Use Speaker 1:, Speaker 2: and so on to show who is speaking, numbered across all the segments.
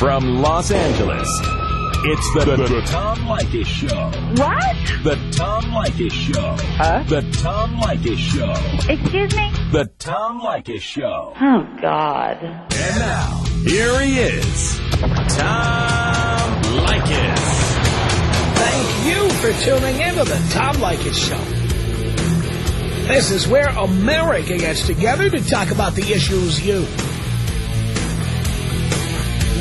Speaker 1: From Los Angeles, it's the, the, the Tom Leykis Show.
Speaker 2: What?
Speaker 1: The Tom Leykis Show.
Speaker 2: Huh?
Speaker 1: The Tom Leykis Show.
Speaker 2: Excuse me?
Speaker 1: The Tom Leykis Show.
Speaker 2: Oh, God.
Speaker 1: And now, here he is, Tom Leykis.
Speaker 3: Thank you for tuning in to the Tom Leykis Show. This is where America gets together to talk about the issues you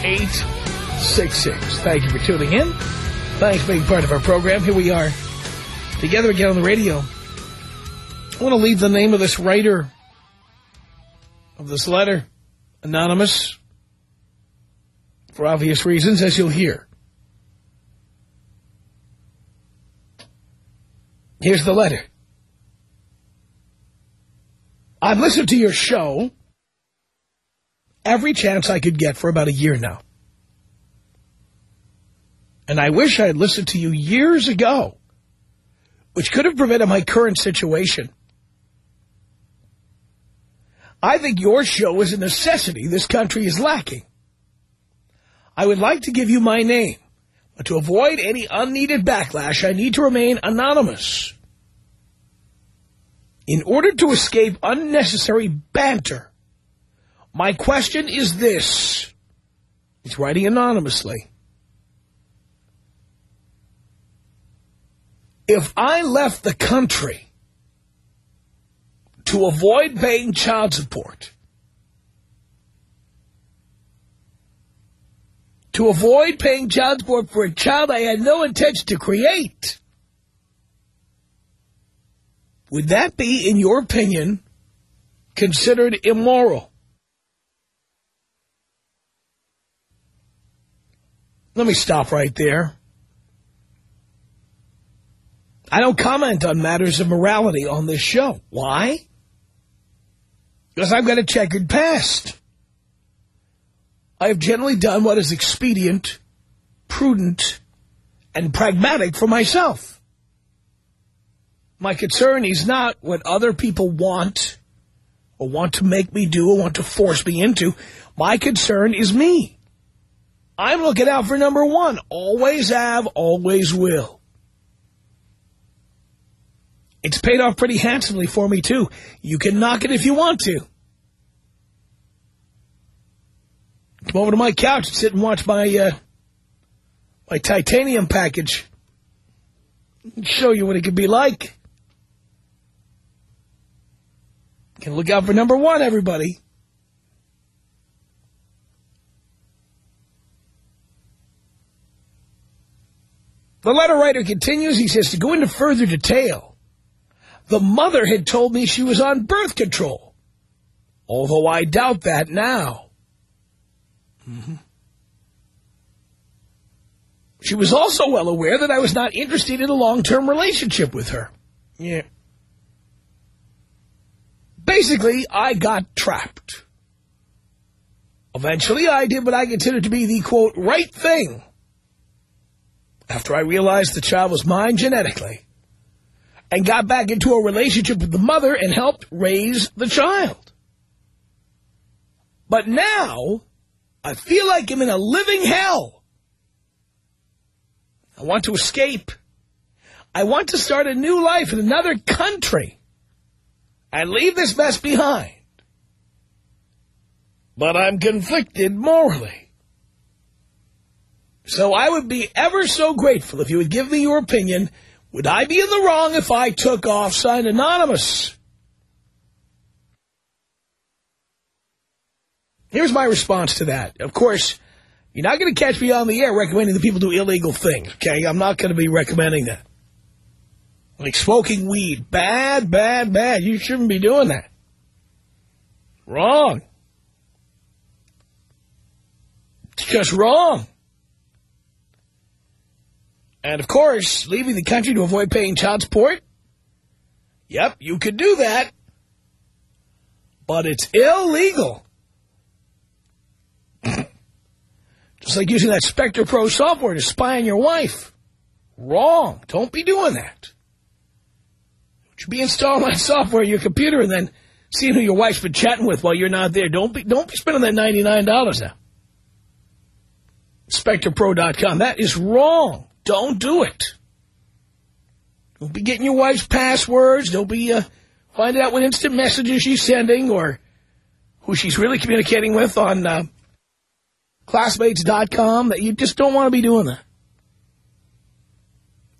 Speaker 3: 1-800-5800-866. Thank you for tuning in. Thanks for being part of our program. Here we are together again on the radio. I want to leave the name of this writer of this letter anonymous for obvious reasons, as you'll hear. Here's the letter. I've listened to your show every chance I could get for about a year now. And I wish I had listened to you years ago, which could have prevented my current situation. I think your show is a necessity this country is lacking. I would like to give you my name, but to avoid any unneeded backlash, I need to remain anonymous. In order to escape unnecessary banter, my question is this. He's writing anonymously. If I left the country to avoid paying child support, to avoid paying child support for a child I had no intention to create, would that be, in your opinion, considered immoral? Let me stop right there. I don't comment on matters of morality on this show. Why? Because I've got a checkered past. I have generally done what is expedient, prudent, and pragmatic for myself. My concern is not what other people want or want to make me do or want to force me into. My concern is me. I'm looking out for number one. Always have, always will. It's paid off pretty handsomely for me, too. You can knock it if you want to. Come over to my couch and sit and watch my, uh, my titanium package. Show you what it could be like. Can look out for number one, everybody. The letter writer continues. He says, to go into further detail, the mother had told me she was on birth control, although I doubt that now. Mm -hmm. She was also well aware that I was not interested in a long-term relationship with her. Yeah. Basically, I got trapped. Eventually, I did what I considered to be the, quote, right thing. After I realized the child was mine genetically. And got back into a relationship with the mother and helped raise the child. But now, I feel like I'm in a living hell. I want to escape. I want to start a new life in another country and leave this mess behind. But I'm conflicted morally. So I would be ever so grateful if you would give me your opinion. Would I be in the wrong if I took off signed anonymous? Here's my response to that. Of course, you're not going to catch me on the air recommending that people do illegal things, okay? I'm not going to be recommending that. Like smoking weed. Bad, bad, bad. You shouldn't be doing that. Wrong. It's just wrong. And, of course, leaving the country to avoid paying child support, yep, you could do that. But it's illegal. Just like using that Spector Pro software to spy on your wife. Wrong. Don't be doing that. Don't You be installing that software on your computer and then seeing who your wife's been chatting with while you're not there. Don't be don't be spending that $99 now. SpectorPro.com. That is wrong. Don't do it. Don't be getting your wife's passwords. Don't be uh, finding out what instant messages she's sending or who she's really communicating with on uh, Classmates.com. That You just don't want to be doing that.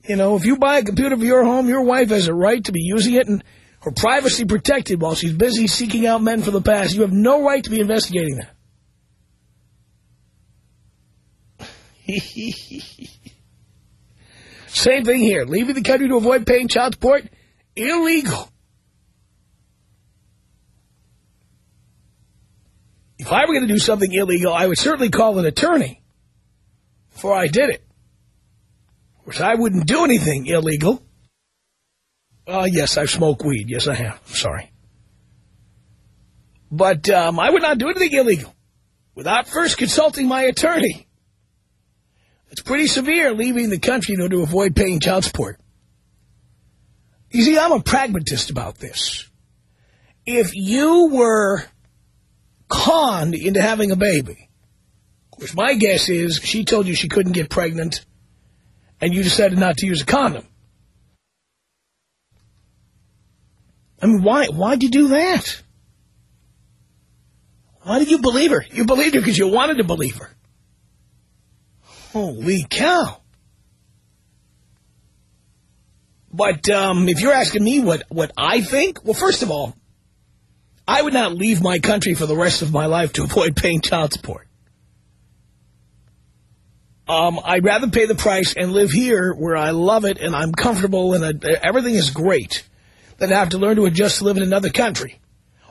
Speaker 3: You know, if you buy a computer for your home, your wife has a right to be using it and her privacy protected while she's busy seeking out men for the past. You have no right to be investigating that. Same thing here. Leaving the country to avoid paying child support, illegal. If I were going to do something illegal, I would certainly call an attorney before I did it. Of course, I wouldn't do anything illegal. Uh, yes, I've smoked weed. Yes, I have. I'm sorry. But um, I would not do anything illegal without first consulting my attorney. It's pretty severe leaving the country you know, to avoid paying child support. You see, I'm a pragmatist about this. If you were conned into having a baby, course, my guess is she told you she couldn't get pregnant and you decided not to use a condom. I mean, why, why'd you do that? Why did you believe her? You believed her because you wanted to believe her. Holy cow. But um, if you're asking me what, what I think, well, first of all, I would not leave my country for the rest of my life to avoid paying child support. Um, I'd rather pay the price and live here where I love it and I'm comfortable and I, everything is great than have to learn to adjust to live in another country.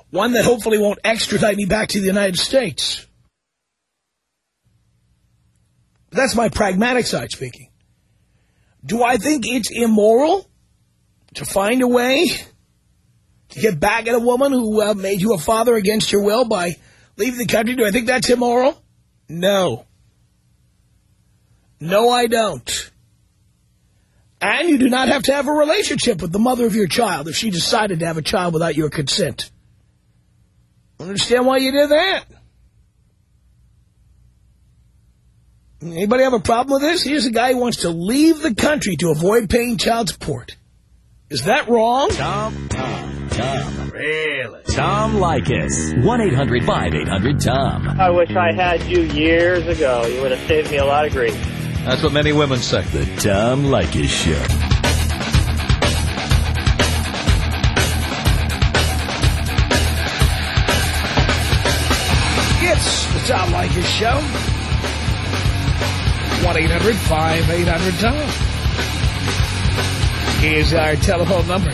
Speaker 3: One that hopefully won't extradite me back to the United States. That's my pragmatic side speaking. Do I think it's immoral to find a way to get back at a woman who uh, made you a father against your will by leaving the country? Do I think that's immoral? No. No, I don't. And you do not have to have a relationship with the mother of your child if she decided to have a child without your consent. I understand why you did that. Anybody have a problem with this? Here's a guy who wants to leave the country to avoid paying child support. Is that wrong?
Speaker 1: Tom, Tom, Tom. Really? Tom Leykis. 1-800-5800-TOM.
Speaker 2: I wish I had you years ago. You would have saved me a lot of grief.
Speaker 4: That's what many women say.
Speaker 1: The Tom Leykis Show.
Speaker 3: It's the Tom Leykis Show. 1-800-5800-TOM is our telephone number.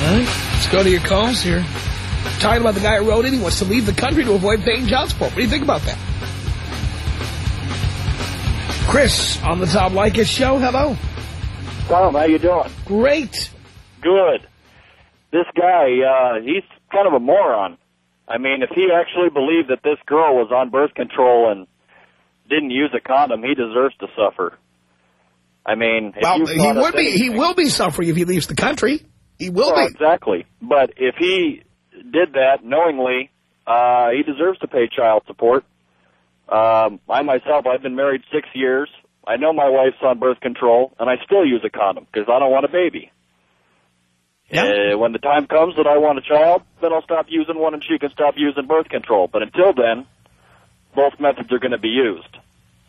Speaker 3: All right, let's go to your calls here. Talking about the guy who wrote in, he wants to leave the country to avoid paying child support. What do you think about that? Chris on the Tom Leykis show. Hello.
Speaker 2: Tom, how you doing?
Speaker 3: Great.
Speaker 2: Good. This guy, uh, he's kind of a moron. I mean, if he actually believed that this girl was on birth control and didn't use a condom, he deserves to suffer. I mean, if
Speaker 3: Well, he would be. He will be suffering if he leaves the country. He will
Speaker 2: Well,
Speaker 3: be.
Speaker 2: exactly. But if he did that knowingly, uh, he deserves to pay child support. Um, I myself, I've been married six years. I know my wife's on birth control, and I still use a condom because I don't want a baby.
Speaker 3: Yeah.
Speaker 2: Uh, when the time comes that I want a child, then I'll stop using one and she can stop using birth control. But until then, both methods are going to be used.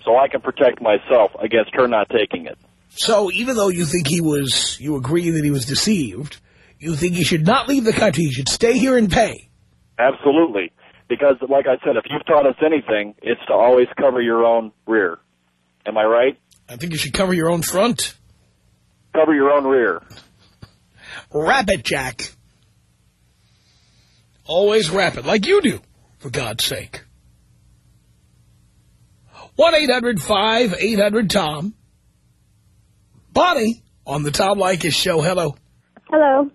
Speaker 2: So I can protect myself against her not taking it.
Speaker 3: So even though you think he was, you agree that he was deceived, you think he should not leave the country. He should stay here and pay.
Speaker 2: Absolutely. Because, like I said, if you've taught us anything, it's to always cover your own rear. Am I right?
Speaker 3: I think you should cover your own front.
Speaker 2: Cover your own rear.
Speaker 3: Wrap it, Jack. Always wrap it, like you do. for God's sake. 1-800-5800-TOM. Bonnie on the Tom Leykis show. Hello.
Speaker 5: Hello.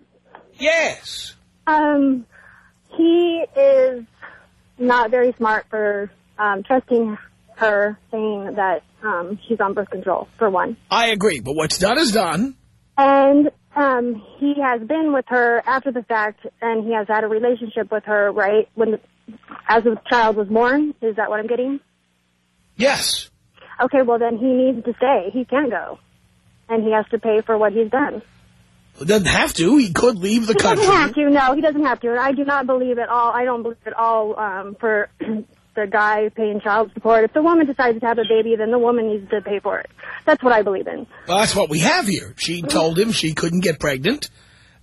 Speaker 3: Yes.
Speaker 5: Um, he is not very smart for um, trusting her, saying that um, she's on birth control, for one.
Speaker 3: I agree, but what's done is done.
Speaker 5: And um, he has been with her after the fact, and he has had a relationship with her, right, when as the child was born. Is that what I'm getting?
Speaker 3: Yes.
Speaker 5: Okay, well, then he needs to stay. He can't go. And he has to pay for what he's done.
Speaker 3: He doesn't have to. He could leave the
Speaker 5: He
Speaker 3: country.
Speaker 5: doesn't have to. No, he doesn't have to. And I do not believe at all. I don't believe at all um, for the guy paying child support. If the woman decides to have a baby, then the woman needs to pay for it. That's what I believe in.
Speaker 3: Well, that's what we have here. She told him she couldn't get pregnant.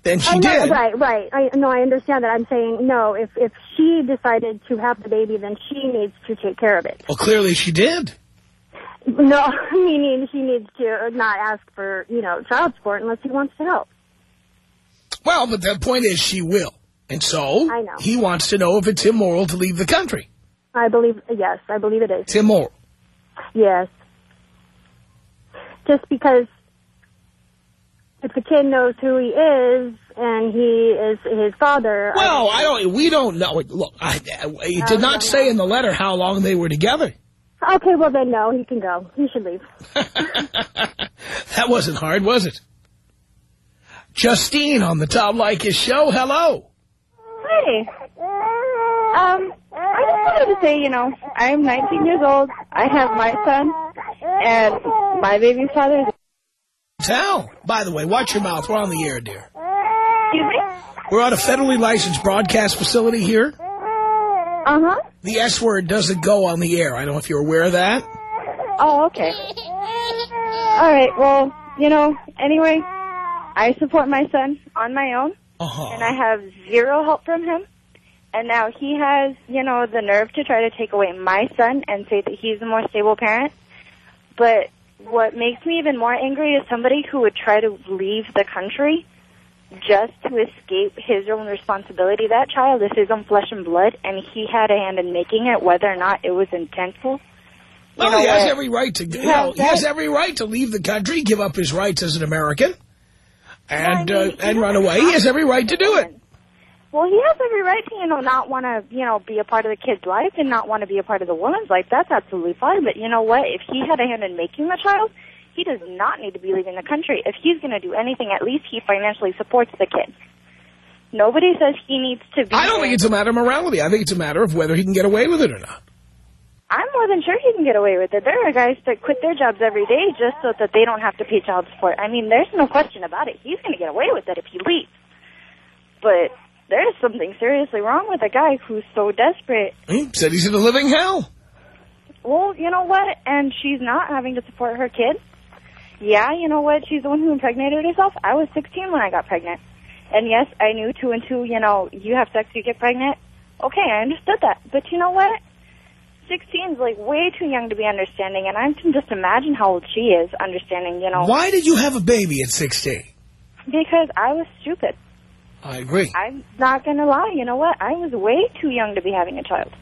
Speaker 3: Then she
Speaker 5: know,
Speaker 3: did.
Speaker 5: Right, right. I no, I understand that. I'm saying no. If if she decided to have the baby, then she needs to take care of it.
Speaker 3: Well, clearly she did.
Speaker 5: No, meaning she needs to not ask for you know child support unless he wants to help.
Speaker 3: Well, but the point is she will. And so
Speaker 5: I know.
Speaker 3: he wants to know if it's immoral to leave the country.
Speaker 5: I believe yes, I believe it is.
Speaker 3: It's immoral.
Speaker 5: Yes. Just because if the kid knows who he is and he is his father.
Speaker 3: Well, I don't. We don't know. Look, I, it did not say in the letter how long they were together.
Speaker 5: Okay, well then no, he can go. He should leave.
Speaker 3: That wasn't hard, was it? Justine on the Tom Leykis show. Hello.
Speaker 6: Hey. Um, I just wanted to say, you know, I'm 19 years old. I have my son, and my baby's father is...
Speaker 3: Tell. By the way, watch your mouth. We're on the air, dear.
Speaker 6: Excuse me?
Speaker 3: We're on a federally licensed broadcast facility here.
Speaker 6: Uh-huh.
Speaker 3: The S word doesn't go on the air. I don't know if you're aware of that.
Speaker 6: Oh, okay. All right, well, you know, anyway, I support my son on my own,
Speaker 3: Uh-huh.
Speaker 6: and I have zero help from him. And now he has, you know, the nerve to try to take away my son and say that he's the more stable parent. But what makes me even more angry is somebody who would try to leave the country just to escape his own responsibility. That child this is his own flesh and blood, and he had a hand in making it, whether or not it was intentful. You
Speaker 3: Well,
Speaker 6: know
Speaker 3: he has every right to. You know, he has every right to leave the country, give up his rights as an American, and
Speaker 6: Well, I mean,
Speaker 3: uh, and run away. He has every right to do it.
Speaker 6: Well, he has every right to, you know, not want to, you know, be a part of the kid's life and not want to be a part of the woman's life. That's absolutely fine. But you know what? If he had a hand in making the child, he does not need to be leaving the country. If he's going to do anything, at least he financially supports the kid. Nobody says he needs to be.
Speaker 3: I don't think it's a matter of morality. I think it's a matter of whether he can get away with it or not.
Speaker 6: I'm more than sure he can get away with it. There are guys that quit their jobs every day just so that they don't have to pay child support. I mean, there's no question about it. He's going to get away with it if he leaves. But there's something seriously wrong with a guy who's so desperate.
Speaker 3: He said he's in a living hell.
Speaker 6: Well, you know what? And she's not having to support her kid. Yeah, you know what? She's the one who impregnated herself. I was 16 when I got pregnant. And yes, I knew two and two, you know, you have sex, you get pregnant. Okay, I understood that. But you know what? 16 is like way too young to be understanding, and I can just imagine how old she is understanding, you know.
Speaker 3: Why did you have a baby at 16?
Speaker 6: Because I was stupid.
Speaker 3: I agree.
Speaker 6: I'm not going to lie. You know what? I was way too young to be having a child.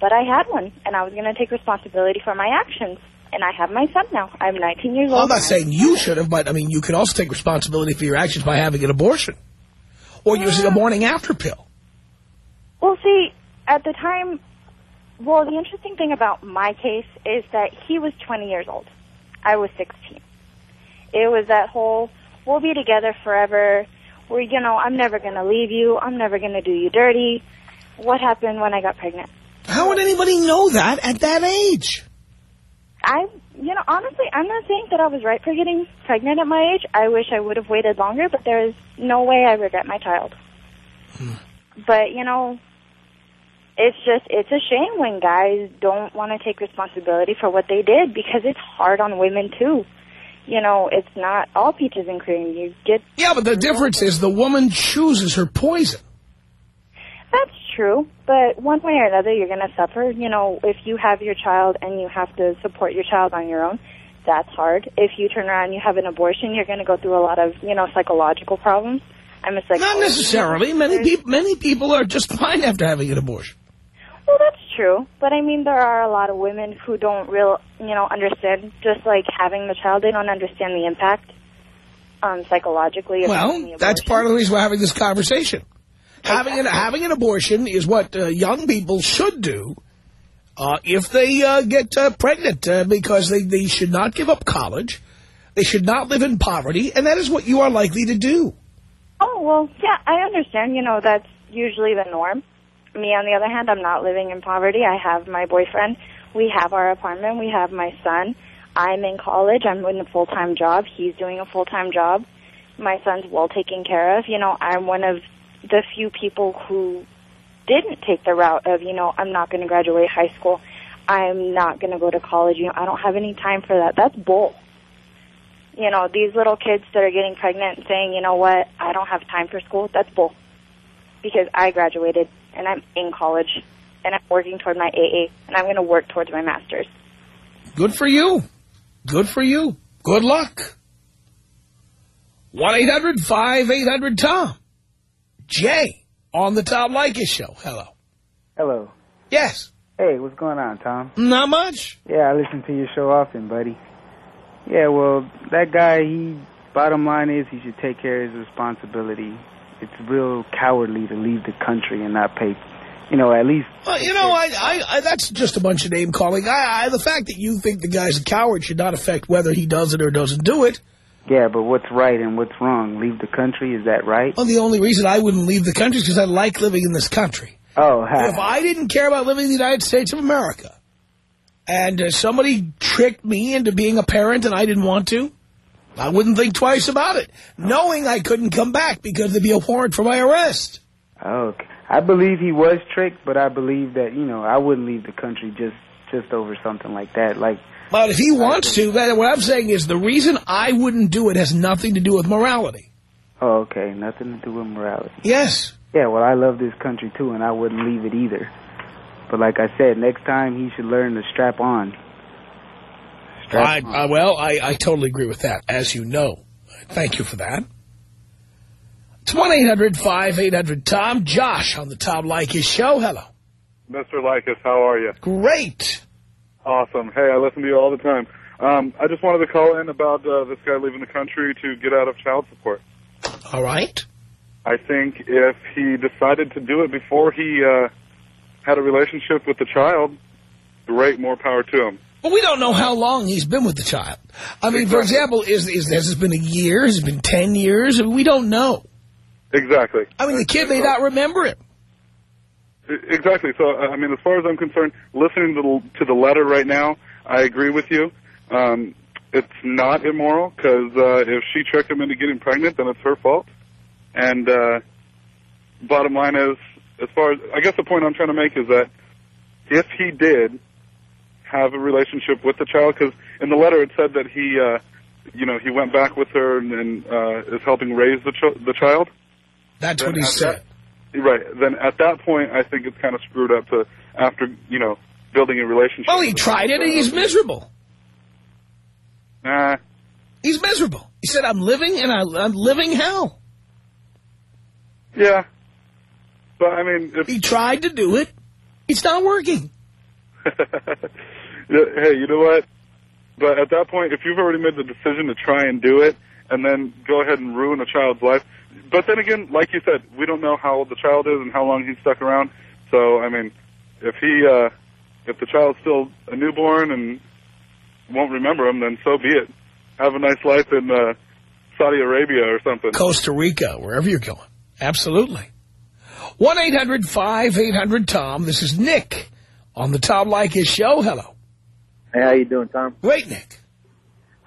Speaker 6: But I had one, and I was going to take responsibility for my actions. And I have my son now. I'm 19 years
Speaker 3: Well,
Speaker 6: old.
Speaker 3: I'm not saying you should have, but I mean, you can also take responsibility for your actions by having an abortion or using a morning after pill.
Speaker 6: Well, see, at the time, well, the interesting thing about my case is that he was 20 years old. I was 16. It was that whole, we'll be together forever. Where, you know, I'm never going to leave you. I'm never going to do you dirty. What happened when I got pregnant?
Speaker 3: How would anybody know that at that age?
Speaker 6: I, you know, honestly, I'm not saying that I was right for getting pregnant at my age. I wish I would have waited longer, but there is no way I regret my child. Hmm. But, you know, it's just, it's a shame when guys don't want to take responsibility for what they did because it's hard on women, too. You know, it's not all peaches and cream. You get,
Speaker 3: Yeah, but the difference is the woman chooses her poison.
Speaker 6: that's true, but one way or another, you're going to suffer. You know, if you have your child and you have to support your child on your own, that's hard. If you turn around and you have an abortion, you're going to go through a lot of, you know, psychological problems. I'm a psychologist.
Speaker 3: Not necessarily. Many people, many people are just fine after having an abortion.
Speaker 6: Well, that's true, but I mean, there are a lot of women who don't real, you know, understand. Just like having the child, they don't understand the impact um, psychologically. Of having the
Speaker 3: Well, that's part of the reason we're having this conversation. Having an, having an abortion is what uh, young people should do uh, if they uh, get uh, pregnant, uh, because they, they should not give up college. They should not live in poverty, and that is what you are likely to do.
Speaker 6: Oh well, yeah, I understand. You know, that's usually the norm. Me, on the other hand, I'm not living in poverty. I have my boyfriend. We have our apartment. We have my son. I'm in college. I'm in a full-time job. He's doing a full-time job. My son's well taken care of. You know, I'm one of the few people who didn't take the route of, you know, I'm not going to graduate high school. I'm not going to go to college. You know, I don't have any time for that. That's bull. You know, these little kids that are getting pregnant and saying, you know what, I don't have time for school, that's bull. Because I graduated and I'm in college and I'm working toward my AA and I'm going to work towards my master's.
Speaker 3: Good for you. Good for you. Good luck. 1-800-5800-TOM. Jay on the Tom Leykis show. Hello.
Speaker 7: Hello.
Speaker 3: Yes.
Speaker 7: Hey, what's going on, Tom?
Speaker 3: Not much.
Speaker 7: Yeah, I listen to your show often, buddy. Yeah, well, that guy, he, bottom line is he should take care of his responsibility. It's real cowardly to leave the country and not pay, you know, at least,
Speaker 3: Well, you know, I, I, I that's just a bunch of name calling. I, I, the fact that you think the guy's a coward should not affect whether he does it or doesn't do it.
Speaker 7: yeah, but what's right and what's wrong? Leave the country, is that right?
Speaker 3: Well, the only reason I wouldn't leave the country is because I like living in this country.
Speaker 7: Oh,
Speaker 3: If. I didn't care about living in the United States of America, and uh, somebody tricked me into being a parent and I didn't want to, I wouldn't think twice about it, knowing I couldn't come back because there'd be a warrant for my arrest.
Speaker 7: Okay. I believe he was tricked, but I believe that, you know, I wouldn't leave the country just, just over something like that. Like,
Speaker 3: But if he wants to, that, what I'm saying is the reason I wouldn't do it has nothing to do with morality.
Speaker 7: oh, okay, nothing to do with morality.
Speaker 3: Yes.
Speaker 7: Yeah, well, I love this country too, and I wouldn't leave it either. But like I said, next time he should learn to strap on. Strap
Speaker 3: I. I, well, I, I totally agree with that, as you know. Thank you for that. It's 1-800-5800-TOM. Josh on the Tom Leykis show. Hello.
Speaker 8: Mr. Leykis, how are you?
Speaker 3: Great.
Speaker 8: Awesome. Hey, I listen to you all the time. Um, I just wanted to call in about uh, this guy leaving the country to get out of child support.
Speaker 3: All right.
Speaker 8: I think if he decided to do it before he uh, had a relationship with the child, great, more power to him.
Speaker 3: Well, we don't know how long he's been with the child. I mean, for example, is, is has this been a year? Has it been 10 years? We don't know.
Speaker 8: Exactly.
Speaker 3: I mean, the kid may not remember him.
Speaker 8: Exactly. So, uh, I mean, as far as I'm concerned, listening to the, to the letter right now, I agree with you. Um, it's not immoral because uh, if she tricked him into getting pregnant, then it's her fault. And uh, bottom line is, as far as I guess the point I'm trying to make is that if he did have a relationship with the child, because in the letter it said that he, uh, you know, he went back with her and, and uh, is helping raise the ch- the child.
Speaker 3: That's
Speaker 8: Then
Speaker 3: what he said.
Speaker 8: that- right. Then at that point, I think it's kind of screwed up to after you know building a relationship.
Speaker 3: Well, he tried it and he's miserable.
Speaker 8: Nah.
Speaker 3: He's miserable. He said, I'm living and I, I'm living hell.
Speaker 8: Yeah. But I mean, if,
Speaker 3: He tried to do it. It's not working.
Speaker 8: Hey, you know what? But at that point, if you've already made the decision to try and do it, and then go ahead and ruin a child's life. But then again, like you said, we don't know how old the child is and how long he's stuck around. So I mean, if he, uh, if the child's still a newborn and won't remember him, then so be it. Have a nice life in uh, Saudi Arabia or something.
Speaker 3: Costa Rica, wherever you're going. Absolutely. 1-800-5800-TOM. This is Nick on the Tom Leykis show. Hello.
Speaker 9: Hey, how you doing, Tom?
Speaker 3: Great, Nick.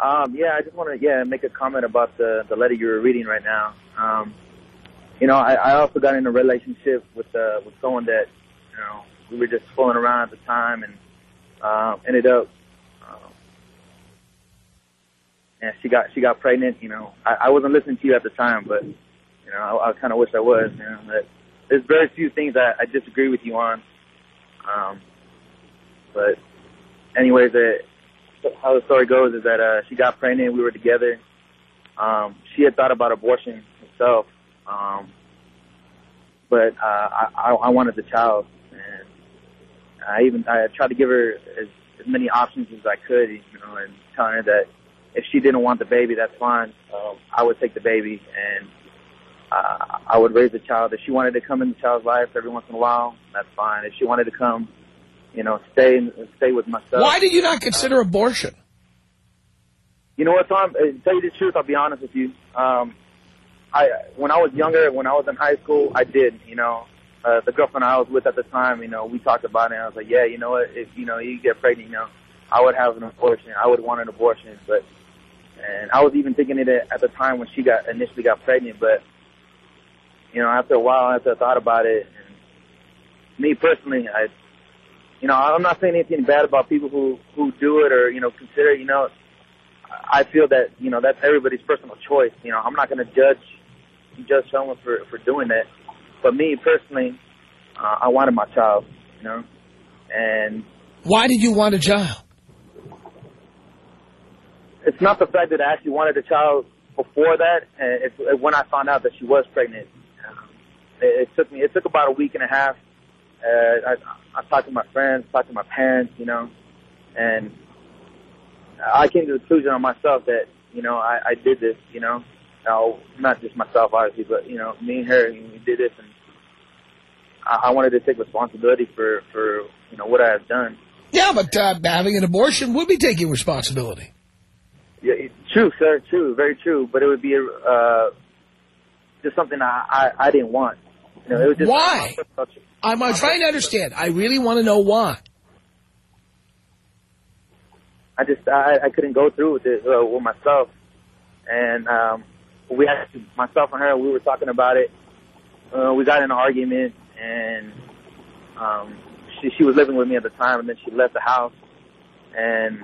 Speaker 9: Um, yeah, I just want to yeah make a comment about the the letter you were reading right now. Um, you know, I, I also got in a relationship with uh, with someone that you know we were just fooling around at the time, and um, ended up. Um, and she got she got pregnant. You know, I, I wasn't listening to you at the time, but you know, I, I kind of wish I was. You know, that there's very few things I, I disagree with you on. Um, but anyways, uh, how the story goes is that uh, she got pregnant. We were together. Um, she had thought about abortion herself, um, but uh, I, I I wanted the child, and I even I tried to give her as, as many options as I could, you know, and telling her that if she didn't want the baby, that's fine. Um, I would take the baby and uh, I would raise the child. If she wanted to come in the child's life every once in a while, that's fine. If she wanted to come, you know, stay and stay with myself.
Speaker 3: Why did you not consider abortion?
Speaker 9: You know what, Tom? Uh, to tell you the truth, I'll be honest with you. Um, I when I was younger, when I was in high school, I did. You know, uh, the girlfriend I was with at the time, you know, we talked about it. and I was like, yeah, you know what? If you know you get pregnant, you know, I would have an abortion. I would want an abortion, but and I was even thinking it at the time when she got initially got pregnant. But you know, after a while, after I thought about it, and me personally, I, you know, I'm not saying anything bad about people who who do it or you know consider. it, You know, I feel that you know that's everybody's personal choice. You know, I'm not going to judge judge someone for for doing that. But me personally, uh, I wanted my child. You know, and
Speaker 3: Why did you want a child?
Speaker 9: it's not the fact that I actually wanted a child before that. And it's it's when I found out that she was pregnant. It, it took me. It took about a week and a half. Uh, I, I talked to my friends, talked to my parents, you know, and I came to the conclusion on myself that you know I, I did this. You know, now not just myself obviously, but you know me and her, we did this, and I, I wanted to take responsibility for for you know what I have done.
Speaker 3: Yeah, but uh, having an abortion would be taking responsibility.
Speaker 9: Yeah, it- true, sir. True, very true. But it would be uh, just something I, I I didn't want. You know, it was just
Speaker 3: Why? I'm uh, trying to understand. I really want to know why.
Speaker 9: I just I, I couldn't go through with it uh, with myself, and um, we had myself and her. We were talking about it. Uh, we got in an argument, and um, she she was living with me at the time, and then she left the house. And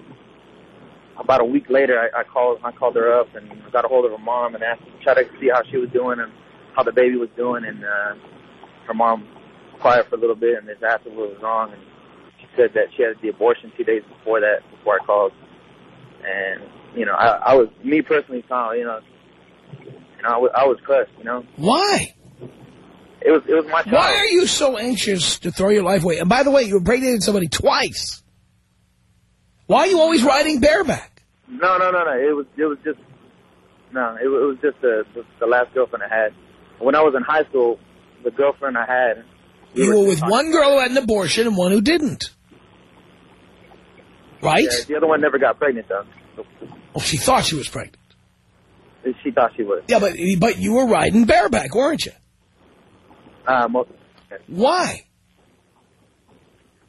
Speaker 9: about a week later, I, I called I called her up and got a hold of her mom and asked try to see how she was doing and how the baby was doing. And uh, her mom quiet for a little bit and asked what was wrong. And she said that she had the abortion two days before that, before I called. And you know, I, I was me personally, Tom. You know, you know, I was, I was crushed. You know,
Speaker 3: Why?
Speaker 9: it was it was my child.
Speaker 3: Why are you so anxious to throw your life away? And by the way, you impregnated somebody twice. Why are you always riding bareback?
Speaker 9: No, no, no, no. It was it was just no. It, was- it was just the, the the last girlfriend I had. When I was in high school, the girlfriend I had.
Speaker 3: You were with one girl who had an abortion and one who didn't. Right?
Speaker 9: Yeah, the other one never got pregnant though.
Speaker 3: Oh, she thought she was pregnant.
Speaker 9: She thought she was.
Speaker 3: Yeah, but but you were riding bareback, weren't you?
Speaker 9: Uh, most,
Speaker 3: Why?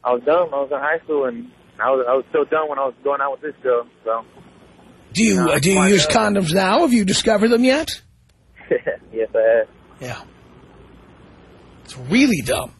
Speaker 9: I was dumb. I was in high school, and I was I was still dumb when I was going out with this girl. So
Speaker 3: Do you
Speaker 9: No,
Speaker 3: uh, do you use
Speaker 9: not?
Speaker 3: condoms now? Have you discovered them yet?
Speaker 9: yes, I have.
Speaker 3: Yeah. It's really dumb.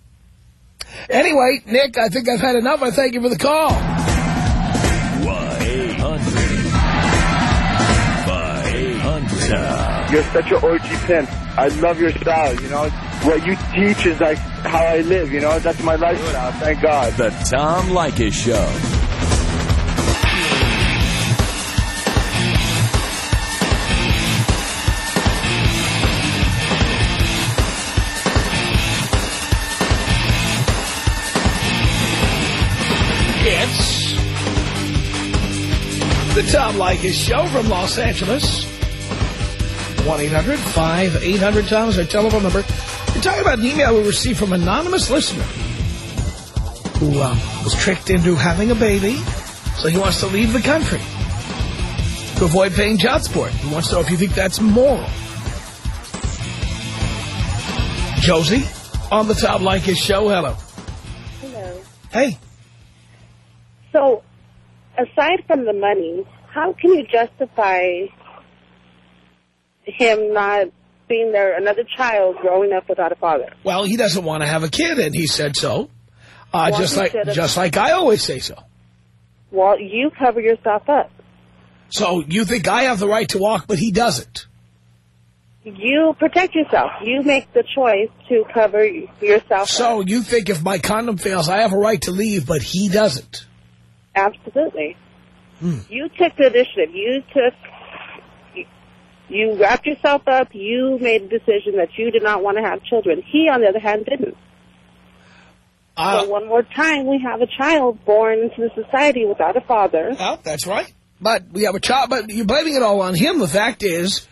Speaker 3: Anyway, Nick, I think I've had enough. I thank you for the call.
Speaker 1: 1-800-5800-TOM.
Speaker 10: You're such an OG pimp. I love your style, you know. What you teach is like how I live, you know. That's my lifestyle, thank God.
Speaker 1: The Tom Leykis Show.
Speaker 3: The Tom Leykis Show from Los Angeles. 1-800-5800-TOM is our telephone number. We're talking about an email we received from an anonymous listener who uh, was tricked into having a baby, so he wants to leave the country to avoid paying child support. He wants to know if you think that's moral. Josie, on the Tom Leykis Show, hello.
Speaker 11: Hello.
Speaker 3: Hey.
Speaker 11: So, aside from the money, how can you justify him not being there, another child growing up without a father?
Speaker 3: Well, he doesn't want to have a kid, and he said so. Uh,
Speaker 11: Well,
Speaker 3: just like just like I always say so.
Speaker 11: Well, you cover yourself up.
Speaker 3: So you think I have the right to walk, but he doesn't.
Speaker 11: You protect yourself. You make the choice to cover yourself
Speaker 3: So
Speaker 11: up.
Speaker 3: you think if my condom fails, I have a right to leave, but he doesn't.
Speaker 11: Absolutely.
Speaker 3: Hmm.
Speaker 11: You took the initiative. You took, you wrapped yourself up. You made a decision that you did not want to have children. He, on the other hand, didn't.
Speaker 3: Uh,
Speaker 11: so one more time, we have a child born into the society without a father.
Speaker 3: Well, that's right. But we have a child, but you're blaming it all on him. The fact is,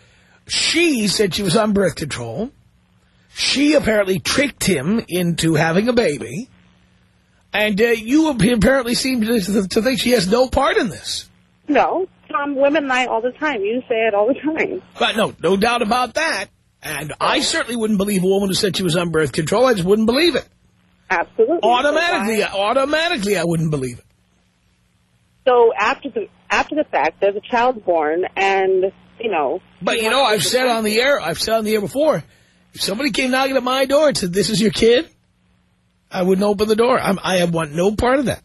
Speaker 3: she said she was on birth control. She apparently tricked him into having a baby. And uh, you apparently seem to, to think she has no part in this.
Speaker 11: No, Tom, women lie all the time. You say it all the time.
Speaker 3: But no, no doubt about that. And I certainly wouldn't believe a woman who said she was on birth control. I just wouldn't believe it.
Speaker 11: Absolutely.
Speaker 3: Automatically, automatically, I wouldn't believe it.
Speaker 11: So after the after the fact, there's a child born, and you know.
Speaker 3: But you know, I've said on the air, I've said on the air before, if somebody came knocking at my door and said, "This is your kid," I wouldn't open the door. I'm, I want no part of that.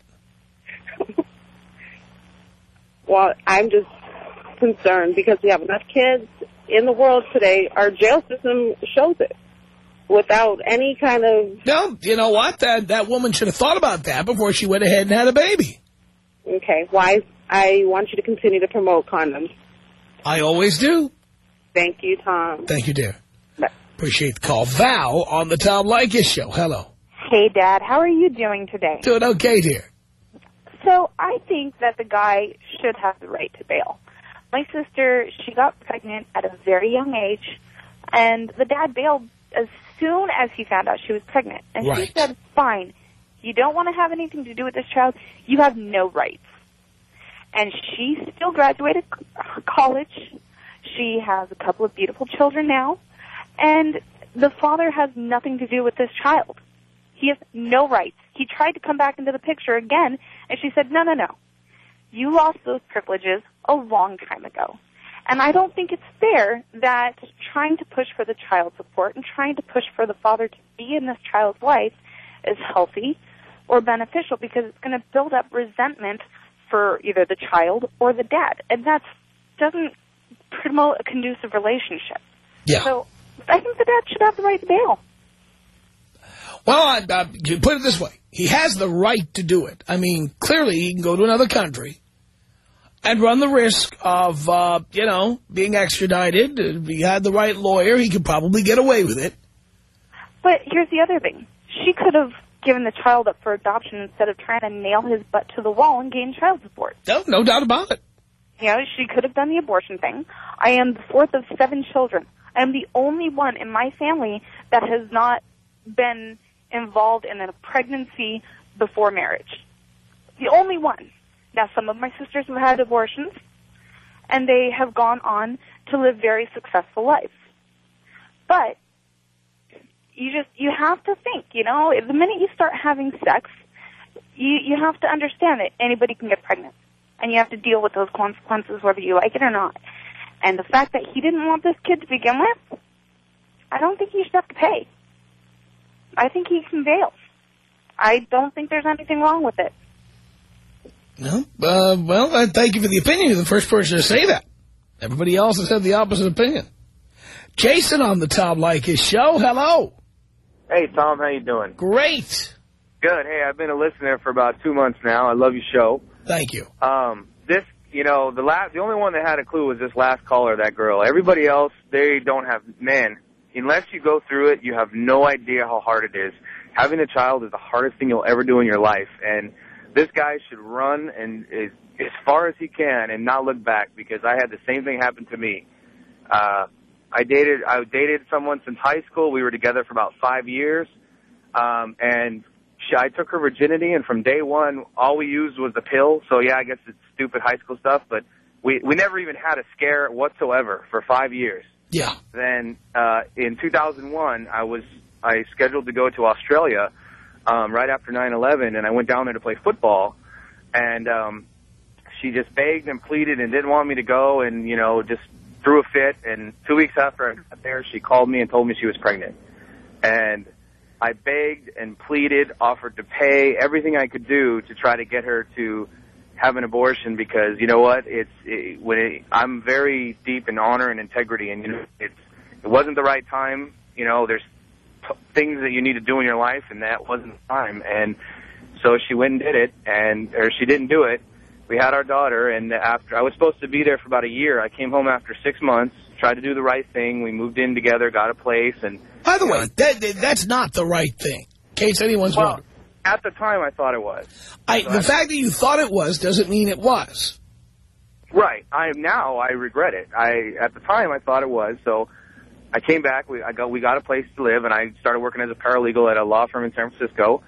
Speaker 11: well, I'm just concerned because we have enough kids in the world today. Our jail system shows it without any kind of...
Speaker 3: No, you know what? That that woman should have thought about that before she went ahead and had a baby.
Speaker 11: Okay, why? I want you to continue to promote condoms.
Speaker 3: I always do.
Speaker 11: Thank you, Tom.
Speaker 3: Thank you, dear. Bye. Appreciate the call. Val on the Tom Leykis show. Hello.
Speaker 12: Hey, Dad. How are you doing today?
Speaker 3: Doing okay, dear.
Speaker 12: So I think that the guy should have the right to bail. My sister, she got pregnant at a very young age, and the dad bailed as soon as he found out she was pregnant. And
Speaker 3: right.
Speaker 12: she said, fine, you don't want to have anything to do with this child, you have no rights. And she still graduated college. She has a couple of beautiful children now. And the father has nothing to do with this child. He has no rights. He tried to come back into the picture again, and she said, no, no, no. You lost those privileges a long time ago. And I don't think it's fair that trying to push for the child support and trying to push for the father to be in this child's life is healthy or beneficial because it's going to build up resentment for either the child or the dad. And that doesn't promote a conducive relationship.
Speaker 3: Yeah.
Speaker 12: So I think the dad should have the right to bail.
Speaker 3: Well, I, I, put it this way. He has the right to do it. I mean, clearly he can go to another country and run the risk of, uh, you know, being extradited. If he had the right lawyer, he could probably get away with it.
Speaker 12: But here's the other thing. She could have given the child up for adoption instead of trying to nail his butt to the wall and gain child support.
Speaker 3: No, no doubt about it.
Speaker 12: You know, she could have done the abortion thing. I am the fourth of seven children. I am the only one in my family that has not been involved in a pregnancy before marriage. The only one. Now, some of my sisters have had abortions, and they have gone on to live very successful lives. But you just you have to think, you know, the minute you start having sex, you you have to understand that anybody can get pregnant, and you have to deal with those consequences whether you like it or not. And the fact that he didn't want this kid to begin with, I don't think he should have to pay. I think he can bail. I don't think there's anything wrong with it.
Speaker 3: No? Uh, well, I thank you for the opinion. You're the first person to say that. Everybody else has had the opposite opinion. Jason on the Tom Leykis show. Hello.
Speaker 13: Hey, Tom. How you doing?
Speaker 3: Great.
Speaker 13: Good. Hey, I've been a listener for about two months now. I love your show.
Speaker 3: Thank you.
Speaker 13: Um, this, you know, the last, the only one that had a clue was this last caller, that girl. Everybody else, they don't have, man, unless you go through it, you have no idea how hard it is. Having a child is the hardest thing you'll ever do in your life. And this guy should run and as, as far as he can and not look back because I had the same thing happen to me. Uh, I dated, I dated someone since high school. We were together for about five years. Um, and she, I took her virginity and from day one, all we used was the pill. So yeah, I guess it's stupid high school stuff, but we, we never even had a scare whatsoever for five years.
Speaker 3: Yeah.
Speaker 13: Then, uh, in 2001, I was, I scheduled to go to Australia, um, right after 9-11, and I went down there to play football, and um, she just begged and pleaded and didn't want me to go, and, you know, just threw a fit, and two weeks after I got there, she called me and told me she was pregnant. And I begged and pleaded, offered to pay everything I could do to try to get her to have an abortion because, you know what, it's, it, when it, I'm very deep in honor and integrity, and, you know, it's, it wasn't the right time, you know, there's things that you need to do in your life, and that wasn't the time. And so she went and did it, and or she didn't do it. We had our daughter, and after I was supposed to be there for about a year, I came home after six months, tried to do the right thing. We moved in together, got a place, and
Speaker 3: by the way, that that's not the right thing. In case anyone's
Speaker 13: well,
Speaker 3: wondering.
Speaker 13: At the time, I thought it was.
Speaker 3: I, the fact that you thought it was doesn't mean it was.
Speaker 13: Right. I now I regret it. I at the time I thought it was. So I came back. We I got we got a place to live, and I started working as a paralegal at a law firm in San Francisco.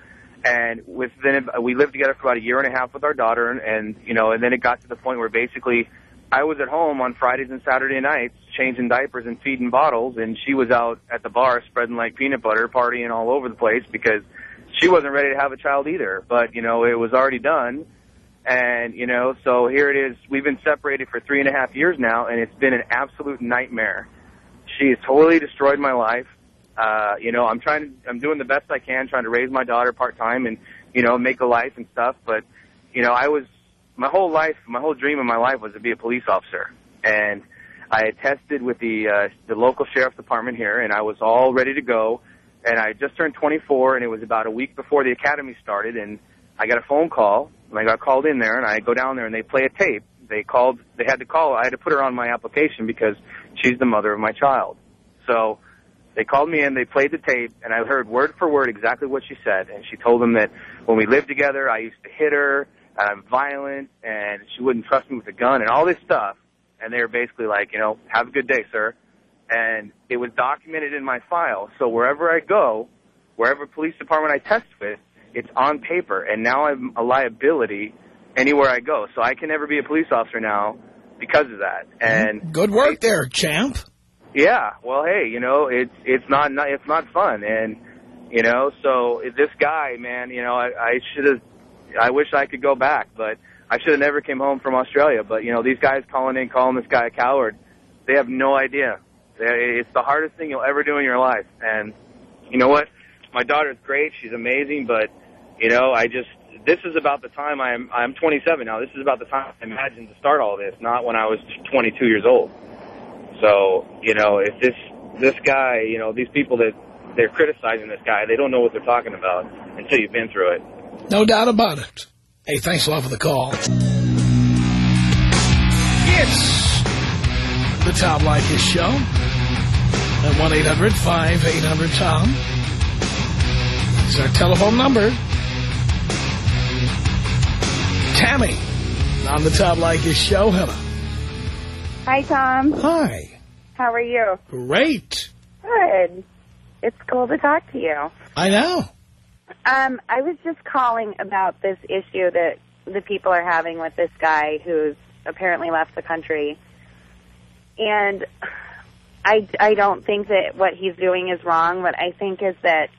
Speaker 13: And within we lived together for about a year and a half with our daughter, and, and you know, and then it got to the point where basically I was at home on Fridays and Saturday nights changing diapers and feeding bottles, and she was out at the bar spreading like peanut butter, partying all over the place because she wasn't ready to have a child either. But you know, it was already done. And, you know, so here it is. We've been separated for three and a half years now, and it's been an absolute nightmare. She has totally destroyed my life. Uh, you know, I'm trying to, I'm doing the best I can, trying to raise my daughter part-time and, you know, make a life and stuff. But, you know, I was, my whole life, my whole dream in my life was to be a police officer. And I had tested with the, uh, the local sheriff's department here, and I was all ready to go. And I just turned 24, and it was about a week before the academy started, and I got a phone call, and I got called in there, and I go down there, and they play a tape. They called, they had to call, I had to put her on my application because she's the mother of my child. So they called me in, they played the tape, and I heard word for word exactly what she said. And she told them that when we lived together, I used to hit her, and I'm violent, and she wouldn't trust me with a gun, and all this stuff. And they were basically like, you know, have a good day, sir. And it was documented in my file. So wherever I go, wherever police department I test with, it's on paper. And now I'm a liability anywhere I go. So I can never be a police officer now because of that. Mm-hmm. And
Speaker 3: Good work there, champ.
Speaker 13: yeah, well, hey, you know, it's it's not, not it's not fun, and you know, so this guy, man, you know, I, I should have, I wish I could go back, but I should have never came home from Australia. But you know, these guys calling in, calling this guy a coward, they have no idea. It's the hardest thing you'll ever do in your life, and you know what? My daughter's great, she's amazing, but you know, I just this is about the time I'm I'm 27 now. This is about the time I imagined to start all this, not when I was 22 years old. So, you know, if this this guy, you know, these people that they're criticizing this guy, they don't know what they're talking about until you've been through it.
Speaker 3: No doubt about it. Hey, thanks a lot for the call. It's the Tom Leykis Show at 1-800-5800-TOM. Is our telephone number. Tammy on the Tom Leykis Show. Hello.
Speaker 14: Hi, Tom.
Speaker 3: Hi.
Speaker 14: How are you?
Speaker 3: Great.
Speaker 14: Good. It's cool to talk to you.
Speaker 3: I know.
Speaker 14: Um, I was just calling about this issue that the people are having with this guy who's apparently left the country. And I, I don't think that what he's doing is wrong. What I think is that,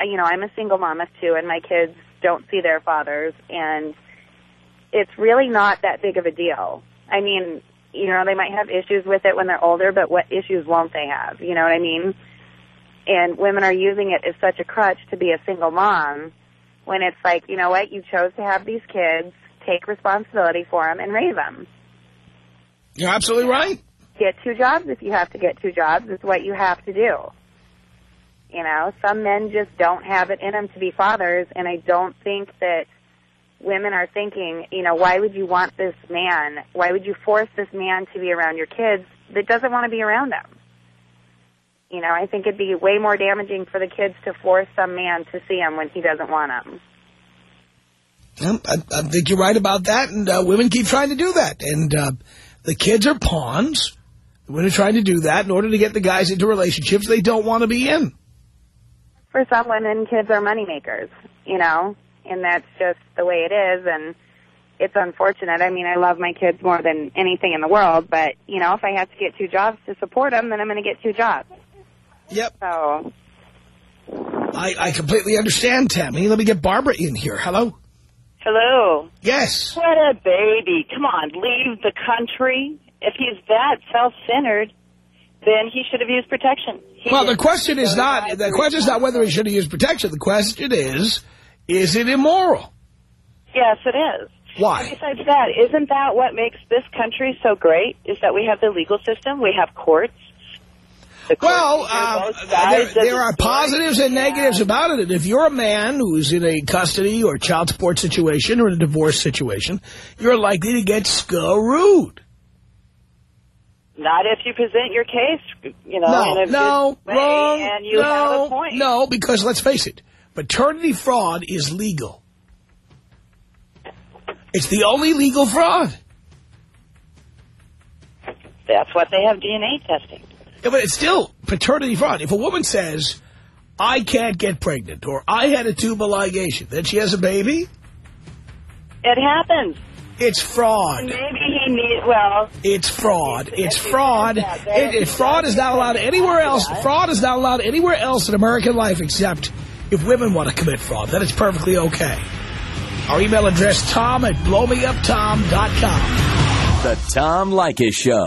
Speaker 14: you know, I'm a single mama too, and my kids don't see their fathers, and it's really not that big of a deal. I mean, you know, they might have issues with it when they're older, but what issues won't they have? You know what I mean? And women are using it as such a crutch to be a single mom when it's like, you know what, you chose to have these kids, take responsibility for them, and raise them.
Speaker 3: You're absolutely right.
Speaker 14: Get two jobs if you have to get two jobs. It's what you have to do. You know, some men just don't have it in them to be fathers, and I don't think that women are thinking, you know, why would you want this man? Why would you force this man to be around your kids that doesn't want to be around them? You know, I think it'd be way more damaging for the kids to force some man to see them when he doesn't want them.
Speaker 3: Yeah, I, I think you're right about that, and uh, women keep trying to do that. And uh, the kids are pawns. The women are trying to do that in order to get the guys into relationships they don't want to be in.
Speaker 14: For some women, kids are moneymakers, you know, and that's just the way it is, and it's unfortunate. I mean, I love my kids more than anything in the world, but, you know, if I have to get two jobs to support them, then I'm going to get two jobs.
Speaker 3: Yep.
Speaker 14: So,
Speaker 3: I, I completely understand, Tammy. Let me get Barbara in here. Hello?
Speaker 15: Hello.
Speaker 3: Yes.
Speaker 15: What a baby. Come on, leave the country. If he's that self-centered, then he should have used protection. He
Speaker 3: Well, the question is not the question is not whether he should have used protection. The question is, is it immoral?
Speaker 15: Yes, it is.
Speaker 3: Why?
Speaker 15: And besides that, isn't that what makes this country so great? Is that we have the legal system, we have courts. The courts
Speaker 3: Well, uh, there, there are positives and negatives about it. And if you're a man who's in a custody or child support situation or in a divorce situation, you're likely to get screwed.
Speaker 15: Not if you present your case, you know,
Speaker 3: No,
Speaker 15: in a
Speaker 3: no,
Speaker 15: good way,
Speaker 3: wrong,
Speaker 15: and you have
Speaker 3: no,
Speaker 15: a point.
Speaker 3: no, because let's face it, Paternity fraud is legal. It's the only legal fraud.
Speaker 15: That's what they have DNA testing.
Speaker 3: Yeah, but it's still paternity fraud. If a woman says, I can't get pregnant, or I had a tubal ligation, then she has a baby,
Speaker 15: It happens.
Speaker 3: It's fraud.
Speaker 15: Maybe he needs, well,
Speaker 3: It's fraud. It's fraud. It, it, fraud is not allowed anywhere else. Fraud is not allowed anywhere else in American life except if women want to commit fraud. Then it's perfectly okay. Our email address, tom at blowmeuptom.com.
Speaker 1: The Tom Leykis Show.